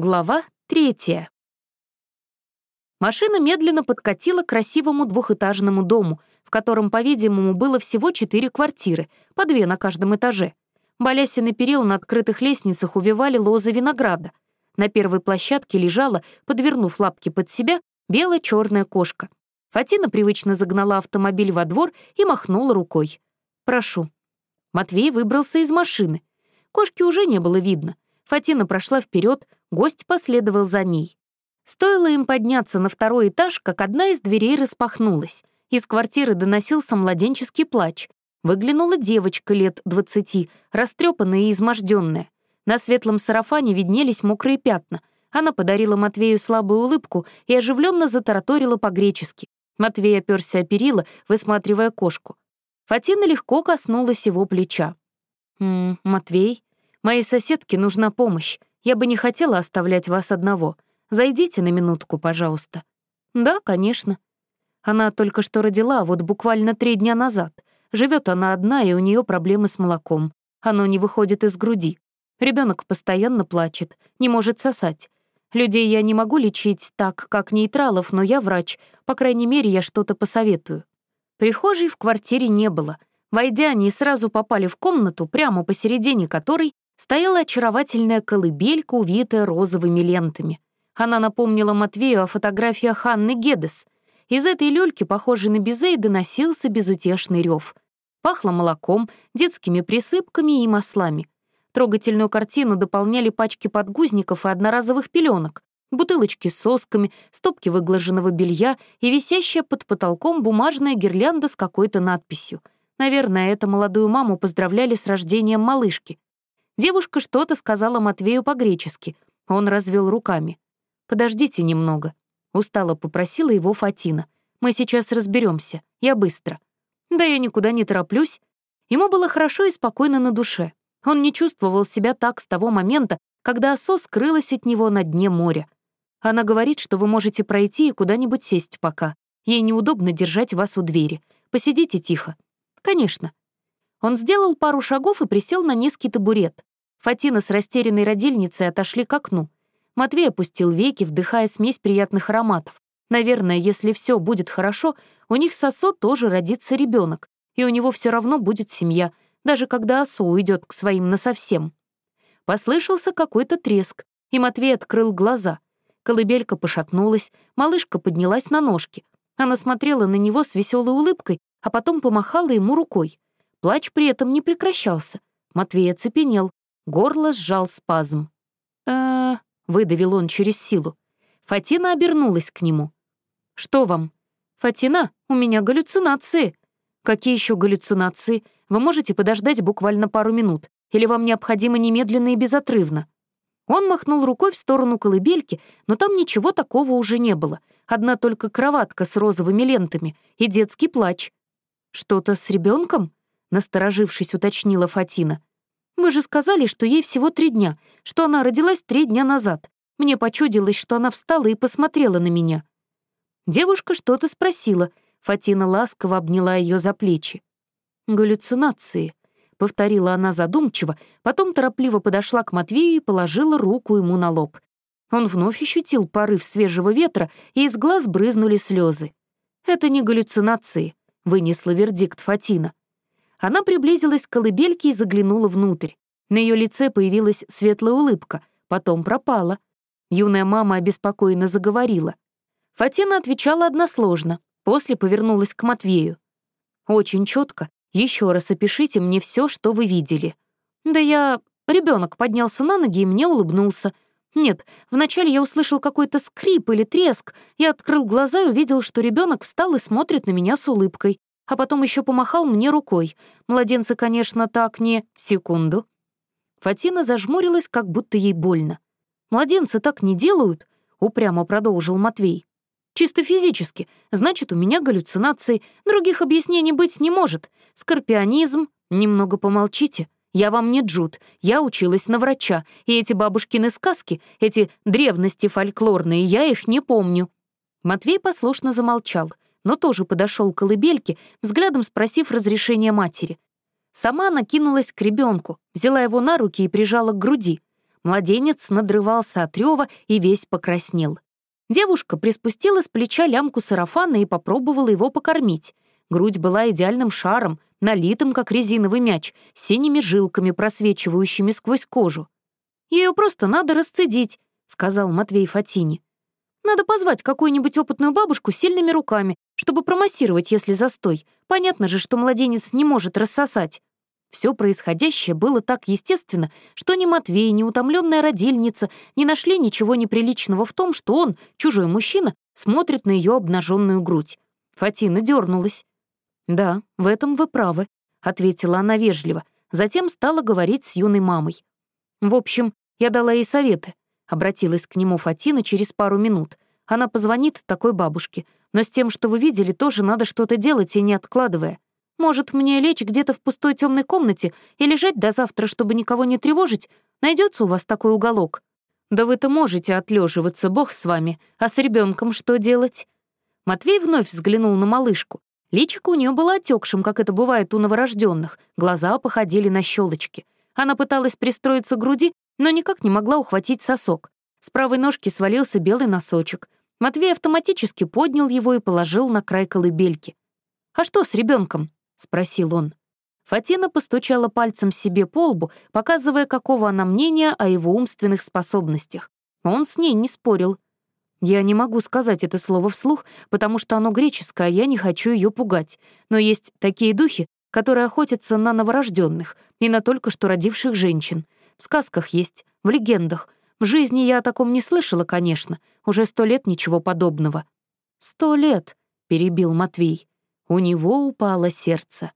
Глава третья. Машина медленно подкатила к красивому двухэтажному дому, в котором, по-видимому, было всего четыре квартиры, по две на каждом этаже. Балясины перил на открытых лестницах увивали лозы винограда. На первой площадке лежала, подвернув лапки под себя, белая черная кошка. Фатина привычно загнала автомобиль во двор и махнула рукой. «Прошу». Матвей выбрался из машины. Кошки уже не было видно. Фатина прошла вперед, гость последовал за ней. Стоило им подняться на второй этаж, как одна из дверей распахнулась. Из квартиры доносился младенческий плач. Выглянула девочка лет двадцати, растрепанная и изможденная. На светлом сарафане виднелись мокрые пятна. Она подарила Матвею слабую улыбку и оживленно затараторила по-гречески. Матвей оперся о перила, высматривая кошку. Фатина легко коснулась его плеча. «М -м, «Матвей, моей соседке нужна помощь. Я бы не хотела оставлять вас одного. Зайдите на минутку, пожалуйста». «Да, конечно». Она только что родила, вот буквально три дня назад. Живет она одна, и у нее проблемы с молоком. Оно не выходит из груди. Ребенок постоянно плачет, не может сосать. Людей я не могу лечить так, как нейтралов, но я врач. По крайней мере, я что-то посоветую. Прихожей в квартире не было. Войдя, они сразу попали в комнату, прямо посередине которой стояла очаровательная колыбелька, увитая розовыми лентами. Она напомнила Матвею о фотографиях Анны Гедес. Из этой люльки, похожей на безей, доносился безутешный рев. Пахло молоком, детскими присыпками и маслами. Трогательную картину дополняли пачки подгузников и одноразовых пеленок, бутылочки с сосками, стопки выглаженного белья и висящая под потолком бумажная гирлянда с какой-то надписью. Наверное, это молодую маму поздравляли с рождением малышки. Девушка что-то сказала Матвею по-гречески. Он развел руками. «Подождите немного». Устало попросила его Фатина. «Мы сейчас разберемся. Я быстро». «Да я никуда не тороплюсь». Ему было хорошо и спокойно на душе. Он не чувствовал себя так с того момента, когда осо скрылась от него на дне моря. Она говорит, что вы можете пройти и куда-нибудь сесть пока. Ей неудобно держать вас у двери. Посидите тихо. Конечно. Он сделал пару шагов и присел на низкий табурет. Фатина с растерянной родильницей отошли к окну. Матвей опустил веки, вдыхая смесь приятных ароматов. Наверное, если все будет хорошо, у них с Осо тоже родится ребенок, и у него все равно будет семья, даже когда Осо уйдет к своим насовсем. Послышался какой-то треск, и Матвей открыл глаза. Колыбелька пошатнулась, малышка поднялась на ножки. Она смотрела на него с веселой улыбкой, а потом помахала ему рукой. Плач при этом не прекращался. Матвей оцепенел, Горло сжал спазм. э выдавил он через силу. Фатина обернулась к нему. «Что вам?» «Фатина, у меня галлюцинации». «Какие еще галлюцинации? Вы можете подождать буквально пару минут, или вам необходимо немедленно и безотрывно?» Он махнул рукой в сторону колыбельки, но там ничего такого уже не было. Одна только кроватка с розовыми лентами и детский плач. «Что-то с ребенком? насторожившись, уточнила Фатина. Вы же сказали, что ей всего три дня, что она родилась три дня назад. Мне почудилось, что она встала и посмотрела на меня». Девушка что-то спросила. Фатина ласково обняла ее за плечи. «Галлюцинации», — повторила она задумчиво, потом торопливо подошла к Матвею и положила руку ему на лоб. Он вновь ощутил порыв свежего ветра, и из глаз брызнули слезы. «Это не галлюцинации», — вынесла вердикт Фатина. Она приблизилась к колыбельке и заглянула внутрь. На ее лице появилась светлая улыбка, потом пропала. Юная мама обеспокоенно заговорила. Фатина отвечала односложно, после повернулась к Матвею. «Очень четко. Еще раз опишите мне все, что вы видели». «Да я...» Ребенок поднялся на ноги и мне улыбнулся. Нет, вначале я услышал какой-то скрип или треск. Я открыл глаза и увидел, что ребенок встал и смотрит на меня с улыбкой а потом еще помахал мне рукой. Младенцы, конечно, так не... Секунду. Фатина зажмурилась, как будто ей больно. «Младенцы так не делают», — упрямо продолжил Матвей. «Чисто физически. Значит, у меня галлюцинации. Других объяснений быть не может. Скорпионизм. Немного помолчите. Я вам не Джуд. Я училась на врача. И эти бабушкины сказки, эти древности фольклорные, я их не помню». Матвей послушно замолчал — но тоже подошел к колыбельке, взглядом спросив разрешения матери. Сама она кинулась к ребенку, взяла его на руки и прижала к груди. Младенец надрывался от рева и весь покраснел. Девушка приспустила с плеча лямку сарафана и попробовала его покормить. Грудь была идеальным шаром, налитым, как резиновый мяч, с синими жилками, просвечивающими сквозь кожу. «Ее просто надо расцедить», — сказал Матвей Фатини. «Надо позвать какую-нибудь опытную бабушку с сильными руками, чтобы промассировать, если застой. Понятно же, что младенец не может рассосать». Все происходящее было так естественно, что ни Матвей, ни утомленная родильница не нашли ничего неприличного в том, что он, чужой мужчина, смотрит на ее обнаженную грудь. Фатина дернулась. «Да, в этом вы правы», — ответила она вежливо, затем стала говорить с юной мамой. «В общем, я дала ей советы», — обратилась к нему Фатина через пару минут. «Она позвонит такой бабушке, но с тем, что вы видели, тоже надо что-то делать и не откладывая. Может, мне лечь где-то в пустой темной комнате и лежать до завтра, чтобы никого не тревожить? Найдется у вас такой уголок? Да вы-то можете отлеживаться, бог с вами. А с ребенком что делать? Матвей вновь взглянул на малышку. Личико у нее было отекшим, как это бывает у новорожденных. Глаза походили на щелочки. Она пыталась пристроиться к груди, но никак не могла ухватить сосок. С правой ножки свалился белый носочек. Матвей автоматически поднял его и положил на край колыбельки. «А что с ребенком? — спросил он. Фатина постучала пальцем себе по лбу, показывая, какого она мнения о его умственных способностях. Он с ней не спорил. Я не могу сказать это слово вслух, потому что оно греческое, а я не хочу ее пугать. Но есть такие духи, которые охотятся на новорожденных и на только что родивших женщин. В сказках есть, в легендах. В жизни я о таком не слышала, конечно. Уже сто лет ничего подобного. «Сто лет», — перебил Матвей. У него упало сердце.